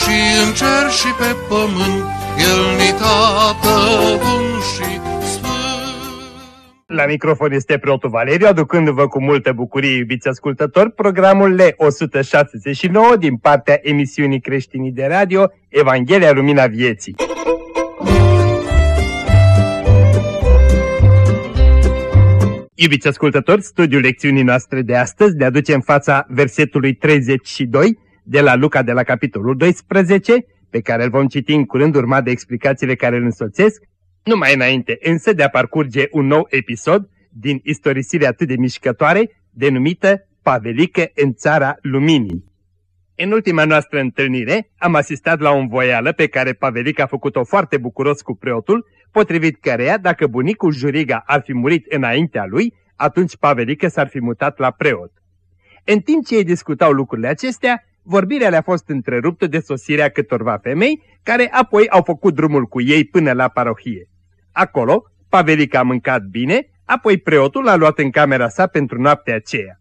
și în cer și pe pământ, El ni tată bun și la microfon este preotul Valeriu, aducându-vă cu multă bucurie, iubiți ascultători, programul L169 din partea emisiunii creștinii de radio Evanghelia Lumina Vieții. Iubiți ascultători, studiul lecțiunii noastre de astăzi ne aduce în fața versetului 32 de la Luca de la capitolul 12, pe care îl vom citi în curând urmat de explicațiile care îl însoțesc, numai înainte însă de a parcurge un nou episod din istorisire atât de mișcătoare, denumită Pavelică în țara luminii. În ultima noastră întâlnire am asistat la o învoială pe care Pavelica a făcut-o foarte bucuros cu preotul, potrivit căreia, dacă bunicul Juriga ar fi murit înaintea lui, atunci Pavelica s-ar fi mutat la preot. În timp ce ei discutau lucrurile acestea, vorbirea le-a fost întreruptă de sosirea câtorva femei, care apoi au făcut drumul cu ei până la parohie. Acolo, Pavelica a mâncat bine, apoi preotul l-a luat în camera sa pentru noaptea aceea.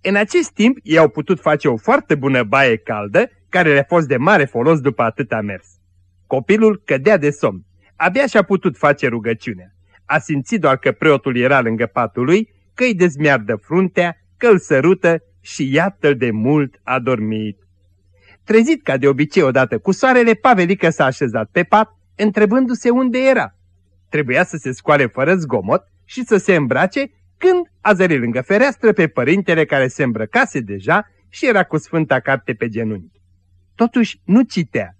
În acest timp, ei au putut face o foarte bună baie caldă, care le-a fost de mare folos după atâta mers. Copilul cădea de somn. Abia și-a putut face rugăciunea. A simțit doar că preotul era lângă patul lui, că îi dezmiardă fruntea, că îl sărută și iată de mult a dormit. Trezit ca de obicei odată cu soarele, Pavelică s-a așezat pe pat, întrebându-se unde era. Trebuia să se scoale fără zgomot și să se îmbrace când a zărit lângă fereastră pe părintele care se îmbrăcase deja și era cu sfânta carte pe genunchi. Totuși nu citea.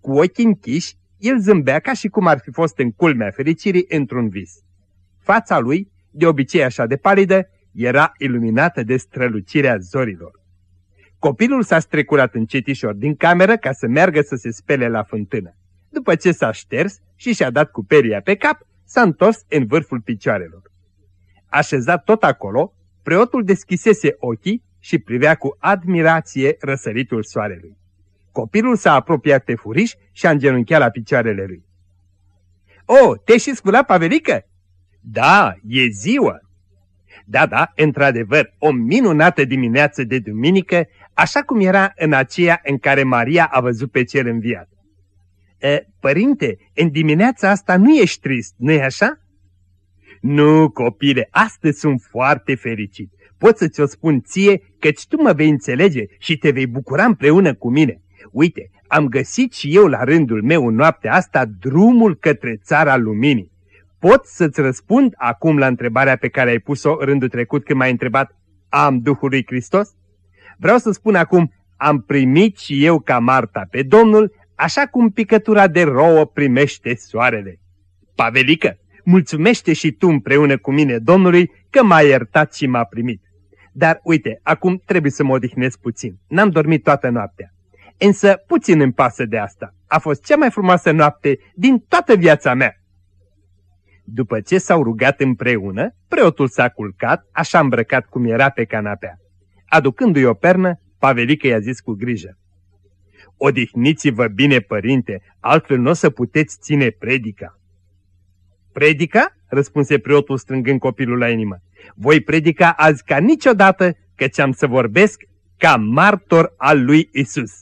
Cu ochii închiși, el zâmbea ca și cum ar fi fost în culmea fericirii într-un vis. Fața lui, de obicei așa de palidă, era iluminată de strălucirea zorilor. Copilul s-a strecurat încetișor din cameră ca să meargă să se spele la fântână. După ce s-a șters și și-a dat cu peria pe cap, s-a întors în vârful picioarelor. Așezat tot acolo, preotul deschisese ochii și privea cu admirație răsăritul soarelui. Copilul s-a apropiat pe furiș și a îngenunchiat la picioarele lui. O, te-ai și sculat, Pavelică?" Da, e ziua!" Da, da, într-adevăr, o minunată dimineață de duminică, așa cum era în aceea în care Maria a văzut pe cel înviat. E, părinte, în dimineața asta nu ești trist, nu-i așa? Nu, copile, astăzi sunt foarte fericit. Pot să ți-o spun ție, căci tu mă vei înțelege și te vei bucura împreună cu mine. Uite, am găsit și eu la rândul meu în noaptea asta drumul către țara luminii. Pot să-ți răspund acum la întrebarea pe care ai pus-o rândul trecut când m-ai întrebat Am Duhul lui Hristos? Vreau să spun acum, am primit și eu ca Marta pe Domnul, așa cum picătura de rouă primește soarele. Pavelică, mulțumește și tu împreună cu mine Domnului că m-a iertat și m-a primit. Dar uite, acum trebuie să mă odihnesc puțin. N-am dormit toată noaptea. Însă puțin îmi pasă de asta. A fost cea mai frumoasă noapte din toată viața mea. După ce s-au rugat împreună, preotul s-a culcat, așa îmbrăcat cum era pe canapea. Aducându-i o pernă, Pavelică i-a zis cu grijă. Odihniți-vă bine, părinte, altfel nu o să puteți ține predica. Predica? răspunse preotul strângând copilul la inimă. Voi predica azi ca niciodată, căci am să vorbesc ca martor al lui Isus.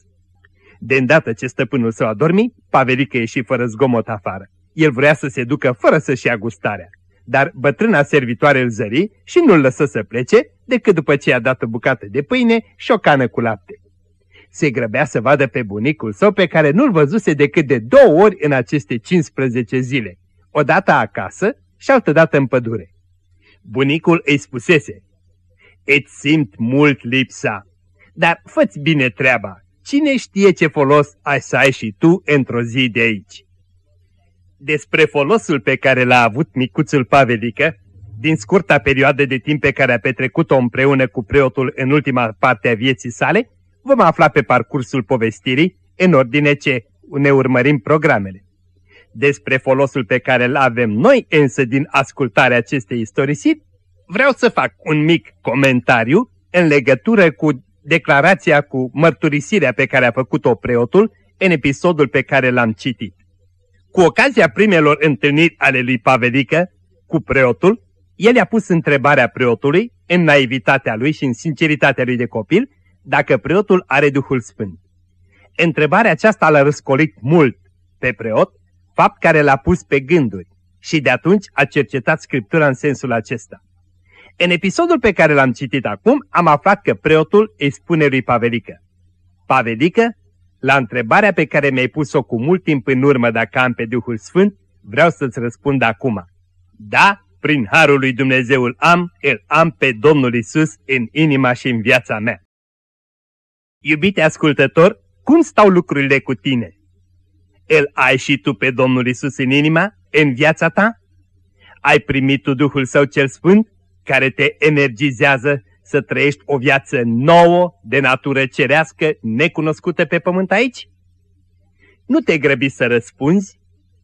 De îndată ce stăpânul său a dormit, Pavelică ieși fără zgomot afară. El vrea să se ducă fără să-și ia gustarea. Dar bătrâna servitoare îl zări și nu-l lăsă să plece, decât după ce i-a dat o bucată de pâine și o cană cu lapte. Se grăbea să vadă pe bunicul său pe care nu-l văzuse decât de două ori în aceste 15 zile. Odată acasă și altădată în pădure. Bunicul îi spusese, Îți simt mult lipsa, dar fă bine treaba, cine știe ce folos ai să ai și tu într-o zi de aici. Despre folosul pe care l-a avut micuțul Pavelică, din scurta perioadă de timp pe care a petrecut-o împreună cu preotul în ultima parte a vieții sale, vom afla pe parcursul povestirii în ordine ce ne urmărim programele. Despre folosul pe care îl avem noi însă din ascultarea acestei istorisiri, vreau să fac un mic comentariu în legătură cu declarația cu mărturisirea pe care a făcut-o preotul în episodul pe care l-am citit. Cu ocazia primelor întâlniri ale lui Pavelică cu preotul, el i-a pus întrebarea preotului, în naivitatea lui și în sinceritatea lui de copil, dacă preotul are Duhul Sfânt. Întrebarea aceasta l-a răscolit mult pe preot, fapt care l-a pus pe gânduri și de atunci a cercetat Scriptura în sensul acesta. În episodul pe care l-am citit acum, am aflat că preotul îi spune lui Pavelică. Pavelică, la întrebarea pe care mi-ai pus-o cu mult timp în urmă dacă am pe Duhul Sfânt, vreau să-ți răspund acum. Da, prin Harul lui Dumnezeu îl am, îl am pe Domnul Isus în inima și în viața mea. Iubite ascultător, cum stau lucrurile cu tine? Îl ai și tu pe Domnul Isus în inima, în viața ta? Ai primit tu Duhul Său cel Sfânt, care te energizează să trăiești o viață nouă, de natură cerească, necunoscută pe pământ aici? Nu te grăbi să răspunzi,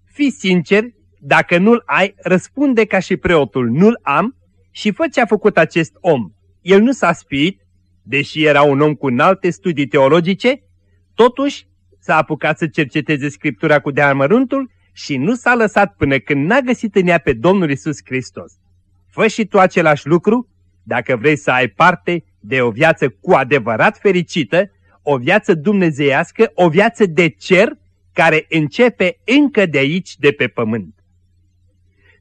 fii sincer, dacă nu-l ai, răspunde ca și preotul, nu-l am și fă ce a făcut acest om. El nu s-a spiit, deși era un om cu înalte studii teologice, totuși s-a apucat să cerceteze Scriptura cu deamăruntul și nu s-a lăsat până când n-a găsit în ea pe Domnul Isus Hristos. Fă și tu același lucru dacă vrei să ai parte de o viață cu adevărat fericită, o viață dumnezeiască, o viață de cer care începe încă de aici, de pe pământ.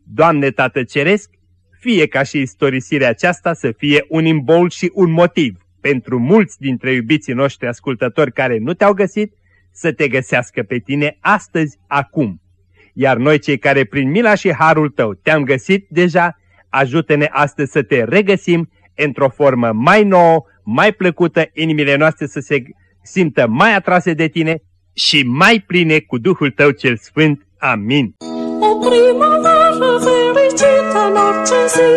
Doamne Tată Ceresc, fie ca și istorisirea aceasta să fie un imbol și un motiv pentru mulți dintre iubiții noștri ascultători care nu te-au găsit, să te găsească pe tine astăzi, acum. Iar noi cei care prin mila și harul tău te-am găsit deja, ajută-ne astăzi să te regăsim într-o formă mai nouă, mai plăcută, inimile noastre să se simtă mai atrase de tine și mai pline cu Duhul Tău cel Sfânt. Amin. O primăvară fericită în orice zi,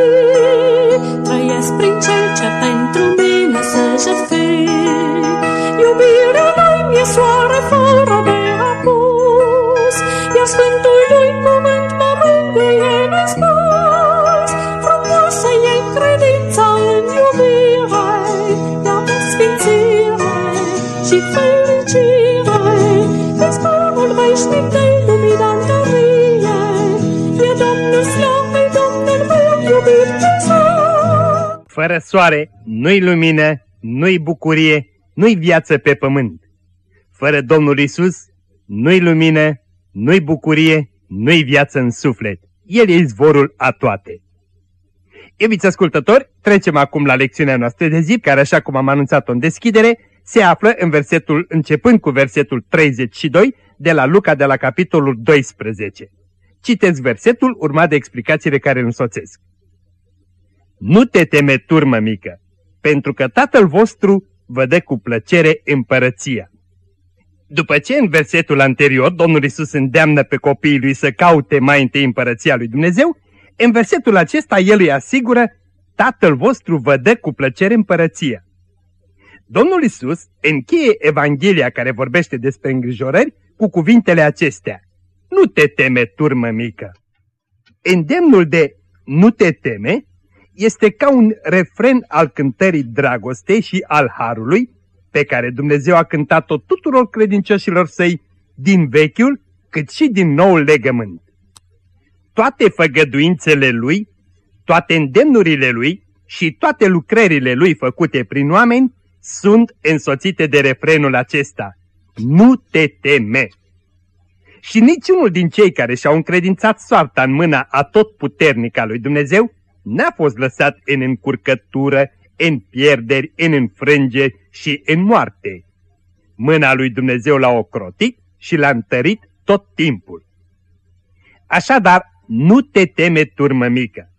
trăiesc prin cel ce pentru mine se jertfi. Iubirea lui mi-e soare fără de apus, iar Sfântul Izborul veșnic de lumina întărie, e Domnul slavei, Domnul meu iubit Iisus. Fără soare nu-i lumină, nu-i bucurie, nu-i viață pe pământ. Fără Domnul Isus, nu-i lumină, nu-i bucurie, nu-i viață în suflet. El e izvorul a toate. Iubiți ascultători, trecem acum la lecțiunea noastră de zi, care așa cum am anunțat-o în deschidere, se află în versetul, începând cu versetul 32 de la Luca de la capitolul 12. Citeți versetul urmat de explicațiile care îl însoțesc. Nu te teme, turmă mică, pentru că Tatăl vostru vă dă cu plăcere împărăția. După ce în versetul anterior Domnul Isus îndeamnă pe copiii lui să caute mai întâi împărăția lui Dumnezeu, în versetul acesta el îi asigură, Tatăl vostru vă dă cu plăcere împărăția. Domnul Isus încheie Evanghelia care vorbește despre îngrijorări cu cuvintele acestea. Nu te teme, turmă mică. Îndemnul de nu te teme este ca un refren al cântării dragostei și al harului pe care Dumnezeu a cântat-o tuturor credincioșilor săi din vechiul cât și din noul legământ. Toate făgăduințele lui, toate îndemnurile lui și toate lucrările lui făcute prin oameni sunt însoțite de refrenul acesta. Nu te teme! Și niciunul din cei care și-au încredințat soarta în mâna atotputernică a lui Dumnezeu n-a fost lăsat în încurcătură, în pierderi, în înfrângeri și în moarte. Mâna lui Dumnezeu l-a ocrotit și l-a întărit tot timpul. Așadar, nu te teme, turmă mică.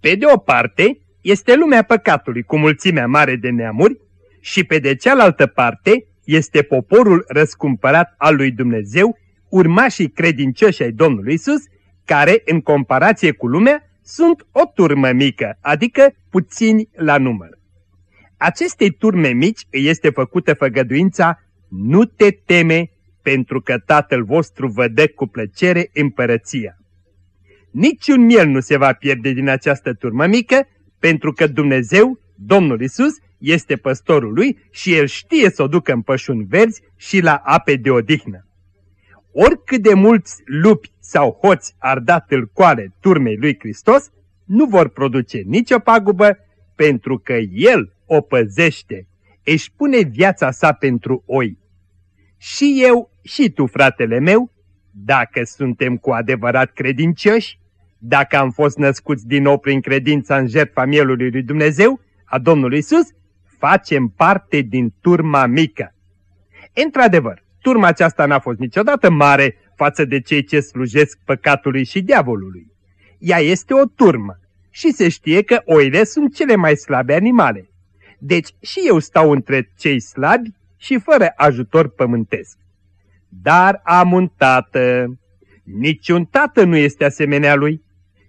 Pe de o parte, este lumea păcatului cu mulțimea mare de neamuri și pe de cealaltă parte este poporul răscumpărat al lui Dumnezeu, urmașii credincioși ai Domnului Isus, care, în comparație cu lumea, sunt o turmă mică, adică puțini la număr. Acestei turme mici îi este făcută făgăduința, nu te teme, pentru că Tatăl vostru vă dă cu plăcere împărăția. Niciun miel nu se va pierde din această turmă mică, pentru că Dumnezeu, Domnul Isus, este păstorul lui și el știe să o ducă în pășuni verzi și la ape de odihnă. Oricât de mulți lupi sau hoți ar da tâlcoale turmei lui Hristos, nu vor produce nicio pagubă, pentru că El o păzește, își pune viața sa pentru oi. Și eu și tu, fratele meu, dacă suntem cu adevărat credincioși, dacă am fost născuți din nou prin credința în jertfa mielului lui Dumnezeu, a Domnului Isus, facem parte din turma mică. Într-adevăr, turma aceasta n-a fost niciodată mare față de cei ce slujesc păcatului și diavolului. Ea este o turmă și se știe că oile sunt cele mai slabe animale. Deci și eu stau între cei slabi și fără ajutor pământesc. Dar am un tată. Niciun tată nu este asemenea lui.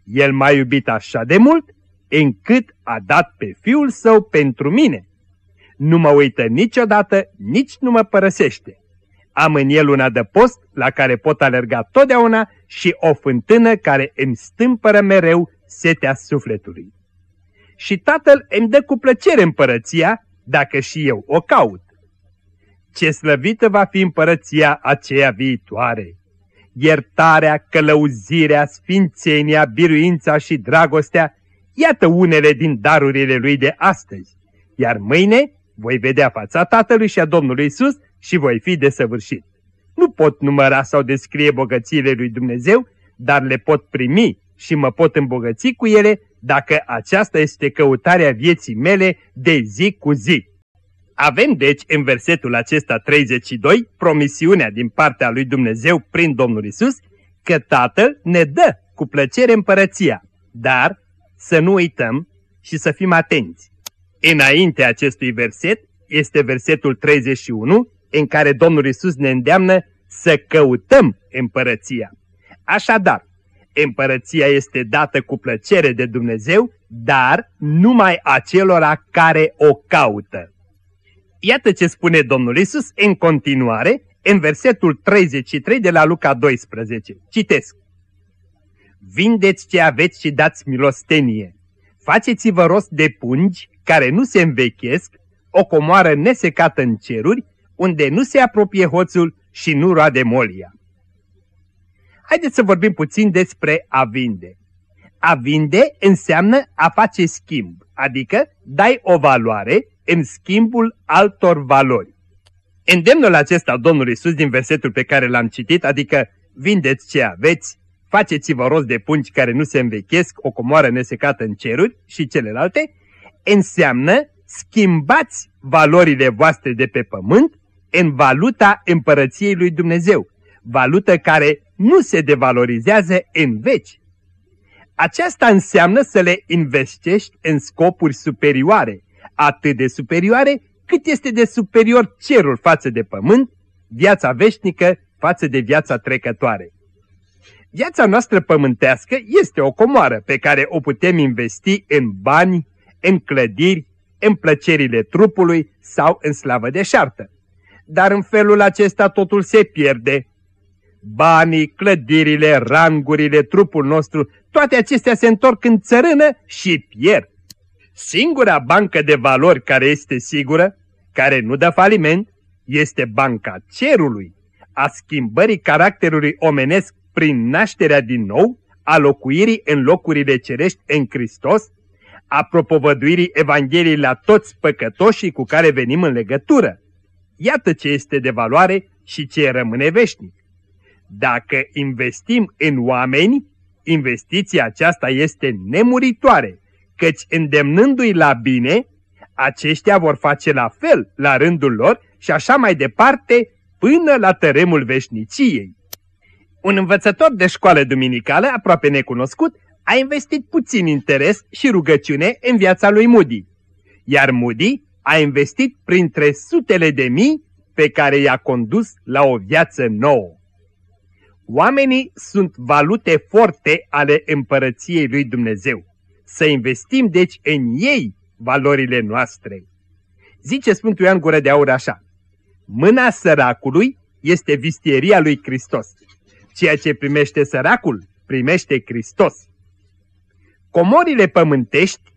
El m-a iubit așa de mult încât a dat pe fiul său pentru mine. Nu mă uită niciodată, nici nu mă părăsește. Am în el un adăpost la care pot alerga totdeauna și o fântână care îmi stâmpără mereu setea sufletului. Și tatăl îmi dă cu plăcere împărăția dacă și eu o caut. Ce slăvită va fi împărăția aceea viitoare! Iertarea, călăuzirea, sfințenia, biruința și dragostea, iată unele din darurile lui de astăzi. Iar mâine voi vedea fața Tatălui și a Domnului Isus și voi fi desăvârșit. Nu pot număra sau descrie bogățiile lui Dumnezeu, dar le pot primi și mă pot îmbogăți cu ele dacă aceasta este căutarea vieții mele de zi cu zi. Avem deci în versetul acesta 32 promisiunea din partea lui Dumnezeu prin Domnul Isus că Tatăl ne dă cu plăcere împărăția, dar să nu uităm și să fim atenți. Înainte acestui verset este versetul 31 în care Domnul Isus ne îndeamnă să căutăm împărăția. Așadar, împărăția este dată cu plăcere de Dumnezeu, dar numai acelora care o caută. Iată ce spune Domnul Isus în continuare în versetul 33 de la Luca 12. Citesc. Vindeți ce aveți și dați milostenie. Faceți-vă rost de pungi care nu se învechesc, o comoară nesecată în ceruri, unde nu se apropie hoțul și nu roade molia. Haideți să vorbim puțin despre a vinde. A vinde înseamnă a face schimb, adică dai o valoare în schimbul altor valori. Îndemnul acesta al Domnului Iisus din versetul pe care l-am citit, adică vindeți ce aveți, faceți-vă rost de pungi care nu se învechesc, o comoară nesecată în ceruri și celelalte, înseamnă schimbați valorile voastre de pe pământ în valuta împărăției lui Dumnezeu, valută care nu se devalorizează în veci. Aceasta înseamnă să le investești în scopuri superioare, atât de superioare cât este de superior cerul față de pământ, viața veșnică față de viața trecătoare. Viața noastră pământească este o comoară pe care o putem investi în bani, în clădiri, în plăcerile trupului sau în slavă de șartă. Dar în felul acesta totul se pierde. Banii, clădirile, rangurile, trupul nostru, toate acestea se întorc în țărână și pierd. Singura bancă de valori care este sigură, care nu dă faliment, este banca cerului, a schimbării caracterului omenesc prin nașterea din nou, a locuirii în locurile cerești în Hristos, a propovăduirii Evangheliei la toți păcătoșii cu care venim în legătură. Iată ce este de valoare și ce rămâne veșnic. Dacă investim în oameni, investiția aceasta este nemuritoare, căci îndemnându-i la bine, aceștia vor face la fel la rândul lor și așa mai departe până la tăremul veșniciei. Un învățător de școală duminicală, aproape necunoscut, a investit puțin interes și rugăciune în viața lui Moody, iar Moody a investit printre sutele de mii pe care i-a condus la o viață nouă. Oamenii sunt valute forte ale împărăției lui Dumnezeu. Să investim deci în ei valorile noastre. Zice Sfântul Ioan Gură de Aur așa, Mâna săracului este vistieria lui Hristos. Ceea ce primește săracul, primește Hristos. Comorile pământești,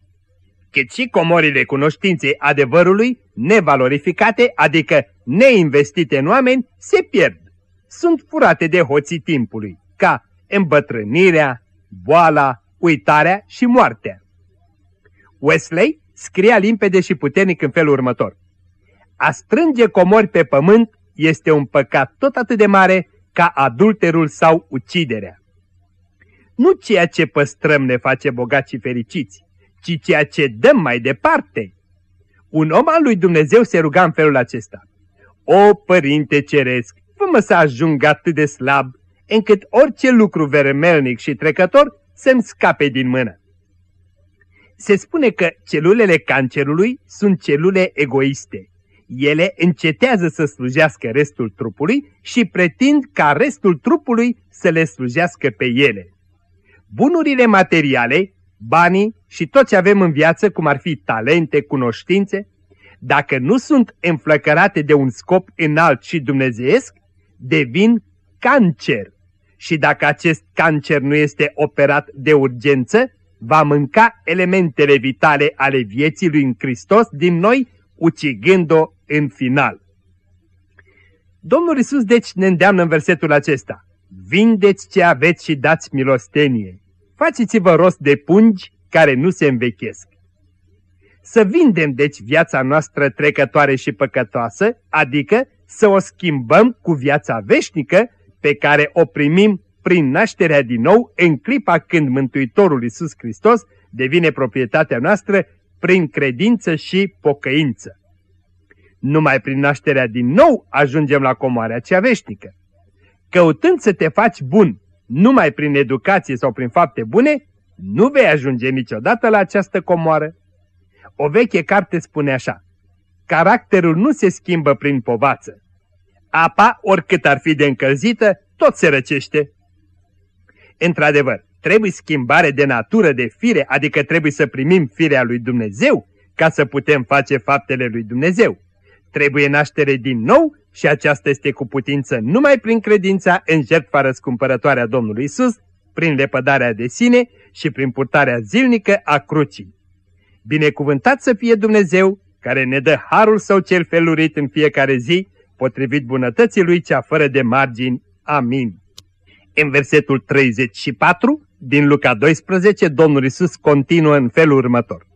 cât și comorile cunoștinței adevărului, nevalorificate, adică neinvestite în oameni, se pierd. Sunt furate de hoții timpului, ca îmbătrânirea, boala, uitarea și moartea. Wesley scria limpede și puternic în felul următor. A strânge comori pe pământ este un păcat tot atât de mare ca adulterul sau uciderea. Nu ceea ce păstrăm ne face bogați și fericiți, ci ceea ce dăm mai departe. Un om al lui Dumnezeu se ruga în felul acesta. O, Părinte Ceresc, fă-mă să ajung atât de slab, încât orice lucru vermelnic și trecător să-mi scape din mână. Se spune că celulele cancerului sunt celule egoiste. Ele încetează să slujească restul trupului și pretind ca restul trupului să le slujească pe ele. Bunurile materiale, banii și tot ce avem în viață, cum ar fi talente, cunoștințe, dacă nu sunt înflăcărate de un scop înalt și dumnezeiesc, devin cancer. Și dacă acest cancer nu este operat de urgență, va mânca elementele vitale ale vieții lui în Hristos din noi, ucigând-o în final. Domnul Isus deci ne îndeamnă în versetul acesta. Vindeți ce aveți și dați milostenie. Faceți-vă rost de pungi care nu se învechesc. Să vindem deci viața noastră trecătoare și păcătoasă, adică să o schimbăm cu viața veșnică pe care o primim prin nașterea din nou în clipa când Mântuitorul Iisus Hristos devine proprietatea noastră prin credință și pocăință. Numai prin nașterea din nou ajungem la comoarea cea veșnică. Căutând să te faci bun numai prin educație sau prin fapte bune, nu vei ajunge niciodată la această comoară. O veche carte spune așa, caracterul nu se schimbă prin povață. Apa, oricât ar fi de încălzită, tot se răcește. Într-adevăr, trebuie schimbare de natură, de fire, adică trebuie să primim firea lui Dumnezeu ca să putem face faptele lui Dumnezeu. Trebuie naștere din nou și aceasta este cu putință numai prin credința în jertfa răscumpărătoare a Domnului Isus, prin lepădarea de sine și prin purtarea zilnică a crucii. Binecuvântat să fie Dumnezeu, care ne dă harul său cel felurit în fiecare zi, potrivit bunătății lui cea fără de margini. Amin. În versetul 34 din Luca 12, Domnul Isus continuă în felul următor.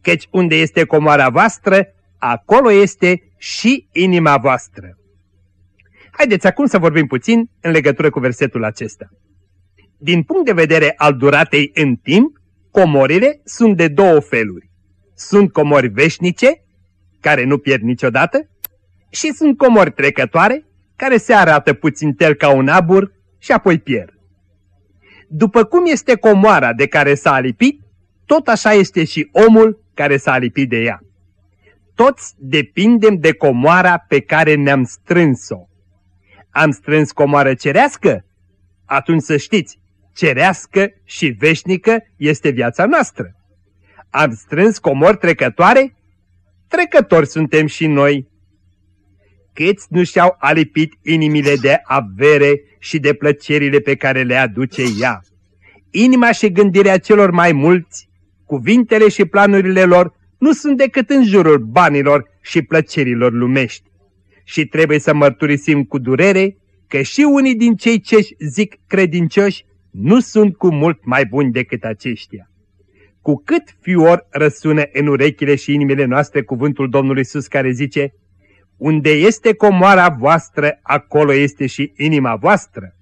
Căci unde este comoara voastră, acolo este și inima voastră. Haideți acum să vorbim puțin în legătură cu versetul acesta. Din punct de vedere al duratei în timp, comorile sunt de două feluri. Sunt comori veșnice, care nu pierd niciodată, și sunt comori trecătoare, care se arată puțin tel ca un abur și apoi pierd. După cum este comoara de care s-a alipit, tot așa este și omul care s-a alipit de ea. Toți depindem de comoara pe care ne-am strâns-o. Am strâns comoară cerească? Atunci să știți, cerească și veșnică este viața noastră. Am strâns comori trecătoare? Trecători suntem și noi. Câți nu și-au alipit inimile de avere și de plăcerile pe care le aduce ea. Inima și gândirea celor mai mulți, cuvintele și planurile lor nu sunt decât în jurul banilor și plăcerilor lumești. Și trebuie să mărturisim cu durere că și unii din cei ce zic credincioși nu sunt cu mult mai buni decât aceștia. Cu cât fior răsună în urechile și inimile noastre cuvântul Domnului Iisus care zice, Unde este comoara voastră, acolo este și inima voastră.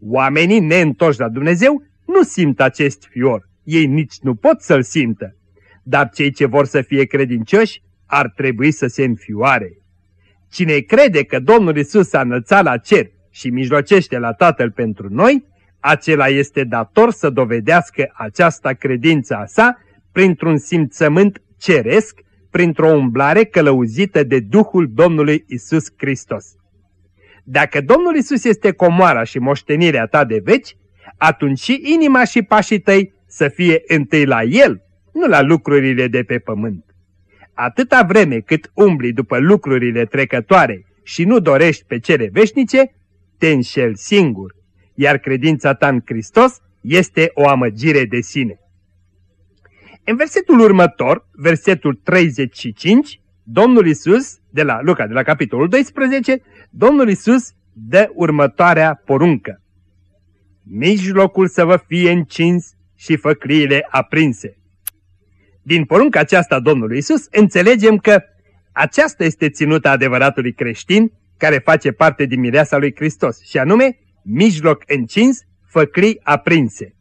Oamenii neîntoși la Dumnezeu nu simt acest fior, ei nici nu pot să-l simtă, dar cei ce vor să fie credincioși ar trebui să se înfioare. Cine crede că Domnul Isus s-a înălțat la cer și mijlocește la Tatăl pentru noi, acela este dator să dovedească această credință a sa printr-un simțământ ceresc, printr-o umblare călăuzită de Duhul Domnului Isus Hristos. Dacă Domnul Isus este comoara și moștenirea ta de veci, atunci și inima și pașii tăi să fie întâi la El, nu la lucrurile de pe pământ. atâta vreme cât umbli după lucrurile trecătoare și nu dorești pe cele veșnice, te înșel singur, iar credința ta în Hristos este o amăgire de sine. În versetul următor, versetul 35, Domnul Isus, de la Luca, de la capitolul 12, Domnul Isus dă următoarea poruncă. Mijlocul să vă fie încins și făcriile aprinse. Din porunca aceasta Domnului Isus înțelegem că aceasta este ținuta adevăratului creștin care face parte din mireasa lui Hristos și anume mijloc încins, făcrii aprinse.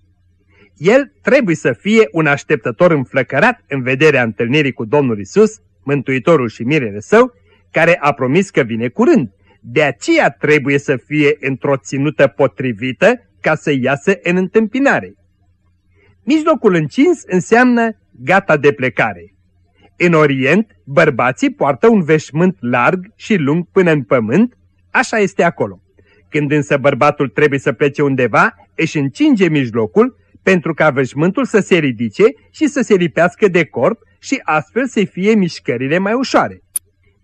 El trebuie să fie un așteptător înflăcărat în vederea întâlnirii cu Domnul Isus, Mântuitorul și mirele său, care a promis că vine curând. De aceea trebuie să fie într-o ținută potrivită ca să iasă în întâmpinare. Mijlocul încins înseamnă gata de plecare. În Orient, bărbații poartă un veșmânt larg și lung până în pământ, așa este acolo. Când însă bărbatul trebuie să plece undeva, își încinge mijlocul pentru ca veșmântul să se ridice și să se lipească de corp și astfel să fie mișcările mai ușoare.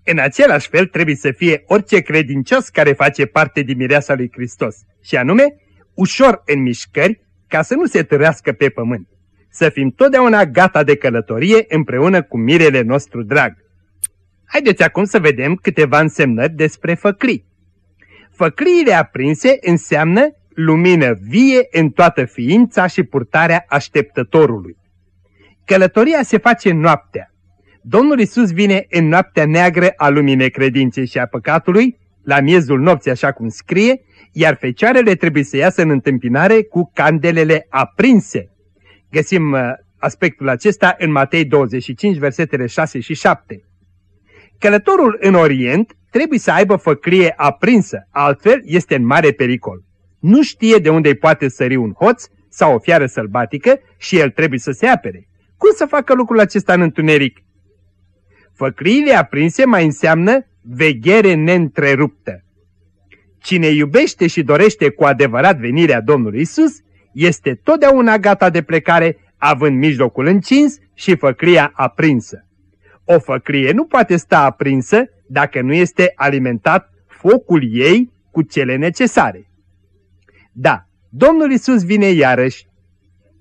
În același fel trebuie să fie orice credincios care face parte din mireasa lui Hristos, și anume, ușor în mișcări, ca să nu se târească pe pământ. Să fim totdeauna gata de călătorie împreună cu mirele nostru drag. Haideți acum să vedem câteva însemnări despre făcrii. Făcriile aprinse înseamnă lumină vie în toată ființa și purtarea așteptătorului. Călătoria se face noaptea. Domnul Isus vine în noaptea neagră a lumii necredinței și a păcatului, la miezul nopții așa cum scrie, iar fecioarele trebuie să iasă în întâmpinare cu candelele aprinse. Găsim uh, aspectul acesta în Matei 25, versetele 6 și 7. Călătorul în Orient trebuie să aibă făcrie aprinsă, altfel este în mare pericol. Nu știe de unde îi poate sări un hoț sau o fiară sălbatică și el trebuie să se apere. Cum să facă lucrul acesta în întuneric? Făcriile aprinse mai înseamnă veghere neîntreruptă. Cine iubește și dorește cu adevărat venirea Domnului Isus, este totdeauna gata de plecare, având mijlocul încins și făcria aprinsă. O făcrie nu poate sta aprinsă dacă nu este alimentat focul ei cu cele necesare. Da, Domnul Isus vine iarăși.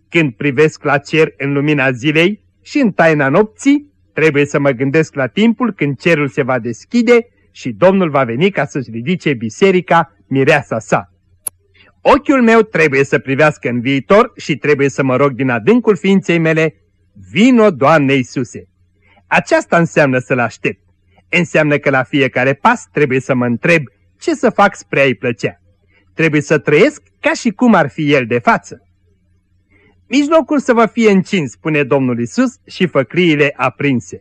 Când privesc la cer în lumina zilei și în taina nopții, trebuie să mă gândesc la timpul când cerul se va deschide și Domnul va veni ca să-și ridice biserica, mireasa sa. Ochiul meu trebuie să privească în viitor și trebuie să mă rog din adâncul ființei mele, vino, Doamne Iisuse! Aceasta înseamnă să-L aștept. Înseamnă că la fiecare pas trebuie să mă întreb ce să fac spre a-i plăcea. Trebuie să trăiesc ca și cum ar fi El de față. Mijlocul să vă fie încins, spune Domnul Isus, și făcriile aprinse.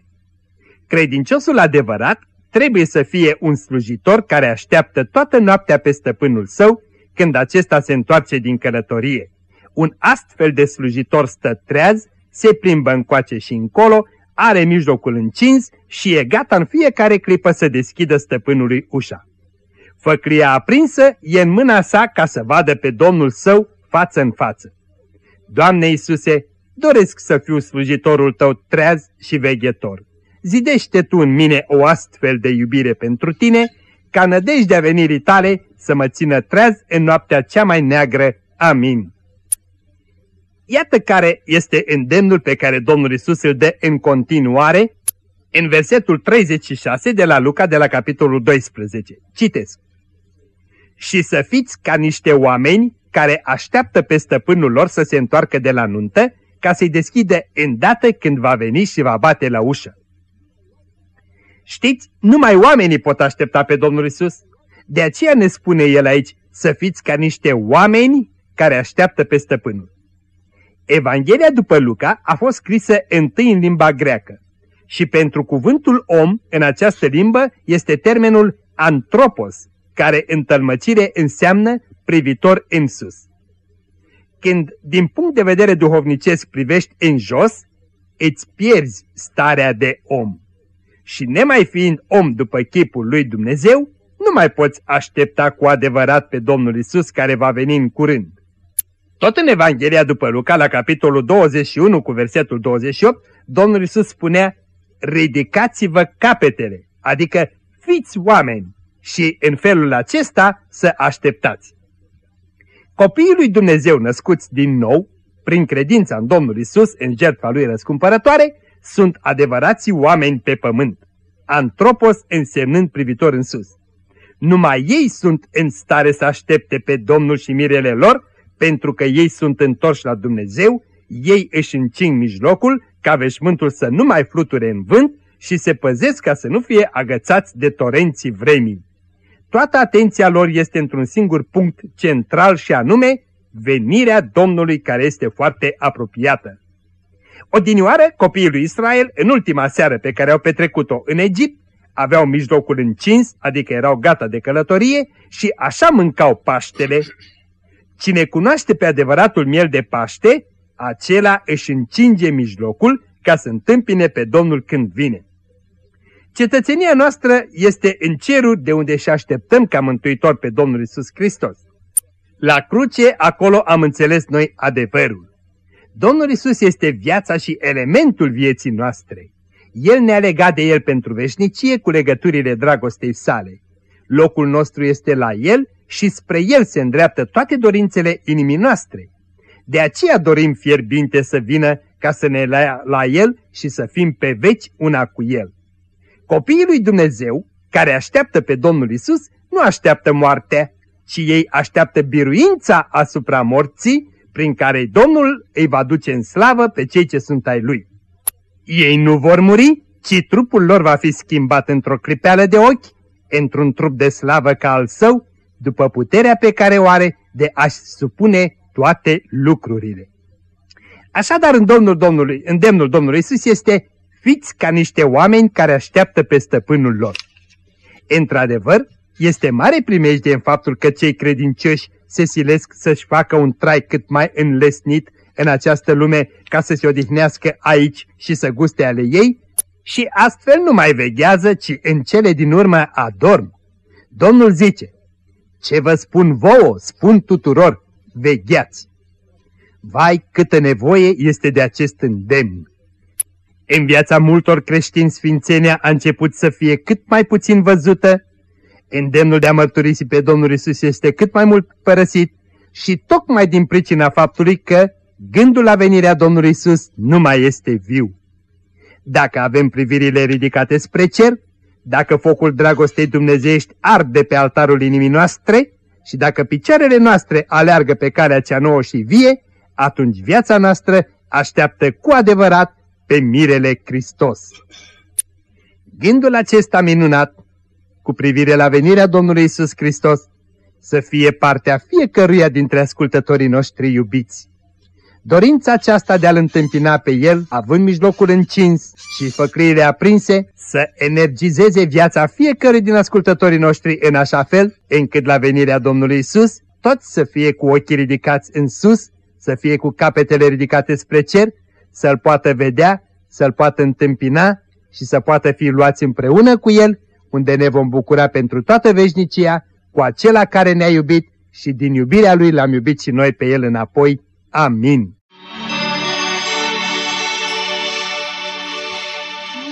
Credinciosul adevărat trebuie să fie un slujitor care așteaptă toată noaptea pe stăpânul său când acesta se întoarce din călătorie. Un astfel de slujitor stă treaz, se plimbă încoace și încolo, are mijlocul încins și e gata în fiecare clipă să deschidă stăpânului ușa. Făcria aprinsă e în mâna sa ca să vadă pe Domnul său față în față. Doamne Iisuse, doresc să fiu slujitorul tău treaz și veghetor. Zidește tu în mine o astfel de iubire pentru tine, ca nădejdea venirii tale să mă țină treaz în noaptea cea mai neagră. Amin. Iată care este îndemnul pe care Domnul Isus îl dă în continuare în versetul 36 de la Luca de la capitolul 12. Citesc. Și să fiți ca niște oameni care așteaptă pe stăpânul lor să se întoarcă de la nuntă, ca să-i deschide îndată când va veni și va bate la ușă. Știți, numai oamenii pot aștepta pe Domnul Isus. De aceea ne spune El aici să fiți ca niște oameni care așteaptă pe stăpânul. Evanghelia după Luca a fost scrisă întâi în limba greacă și pentru cuvântul om în această limbă este termenul antropos, care în tălmăcire înseamnă privitor în sus. Când din punct de vedere duhovnicesc privești în jos, îți pierzi starea de om. Și nemai fiind om după chipul lui Dumnezeu, nu mai poți aștepta cu adevărat pe Domnul Isus care va veni în curând. Tot în Evanghelia după Luca, la capitolul 21 cu versetul 28, Domnul Isus spunea, ridicați-vă capetele, adică fiți oameni și în felul acesta să așteptați. Copiii lui Dumnezeu născuți din nou, prin credința în Domnul Isus, în jertfa lui răscumpărătoare, sunt adevărații oameni pe pământ, antropos însemnând privitor în sus. Numai ei sunt în stare să aștepte pe Domnul și mirele lor, pentru că ei sunt întorși la Dumnezeu, ei își încing mijlocul ca veșmântul să nu mai fluture în vânt și se păzesc ca să nu fie agățați de torenții vremii. Toată atenția lor este într-un singur punct central și anume venirea Domnului care este foarte apropiată. Odinioară, copiii lui Israel, în ultima seară pe care au petrecut-o în Egipt, aveau mijlocul încins, adică erau gata de călătorie și așa mâncau Paștele. Cine cunoaște pe adevăratul miel de Paște, acela își încinge mijlocul ca să întâmpine pe Domnul când vine. Cetățenia noastră este în cerul de unde și așteptăm ca mântuitor pe Domnul Isus Hristos. La cruce, acolo am înțeles noi adevărul. Domnul Isus este viața și elementul vieții noastre. El ne-a legat de El pentru veșnicie cu legăturile dragostei sale. Locul nostru este la El și spre El se îndreaptă toate dorințele inimii noastre. De aceea dorim fierbinte să vină ca să ne lea la El și să fim pe veci una cu El. Copiii lui Dumnezeu, care așteaptă pe Domnul Isus, nu așteaptă moartea, ci ei așteaptă biruința asupra morții, prin care Domnul îi va duce în slavă pe cei ce sunt ai Lui. Ei nu vor muri, ci trupul lor va fi schimbat într-o clipeală de ochi, într-un trup de slavă ca al său, după puterea pe care o are de a-și supune toate lucrurile. Așadar, în Domnul Domnului, îndemnul Domnului Isus este fiți ca niște oameni care așteaptă pe stăpânul lor. Într-adevăr, este mare primejdie în faptul că cei credincioși se silesc să-și facă un trai cât mai înlesnit în această lume ca să se odihnească aici și să guste ale ei și astfel nu mai veghează, ci în cele din urmă adorm. Domnul zice, ce vă spun vouă, spun tuturor, vegheați. Vai, câtă nevoie este de acest îndemn! În viața multor creștini sfințenia a început să fie cât mai puțin văzută, îndemnul de a mărturisi pe Domnul Isus este cât mai mult părăsit și tocmai din pricina faptului că gândul la venirea Domnului Isus nu mai este viu. Dacă avem privirile ridicate spre cer, dacă focul dragostei dumnezeiești arde pe altarul inimii noastre și dacă picioarele noastre aleargă pe calea cea nouă și vie, atunci viața noastră așteaptă cu adevărat pe mirele Hristos. Gândul acesta minunat cu privire la venirea Domnului Isus Hristos să fie partea fiecăruia dintre ascultătorii noștri iubiți. Dorința aceasta de a-L întâmpina pe El, având mijlocul încins și făcliile aprinse, să energizeze viața fiecărui din ascultătorii noștri în așa fel, încât la venirea Domnului Isus, toți să fie cu ochii ridicați în sus, să fie cu capetele ridicate spre cer, să-L poată vedea, să-L poată întâmpina și să poată fi luați împreună cu El, unde ne vom bucura pentru toată veșnicia, cu acela care ne-a iubit și din iubirea Lui l-am iubit și noi pe El înapoi. Amin.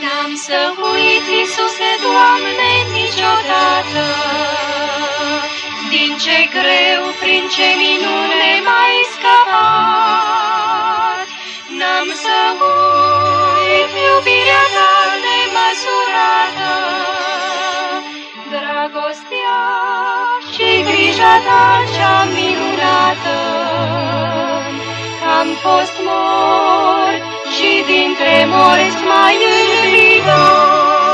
N-am să uit, Iisuse, Doamne, niciodată, din ce greu, prin ce minune m-ai scăpat. N-am să uit iubirea Ta nemăsurată, dragostea și grija ta cea minunată. Că am fost mort și dintre morți mai înviat.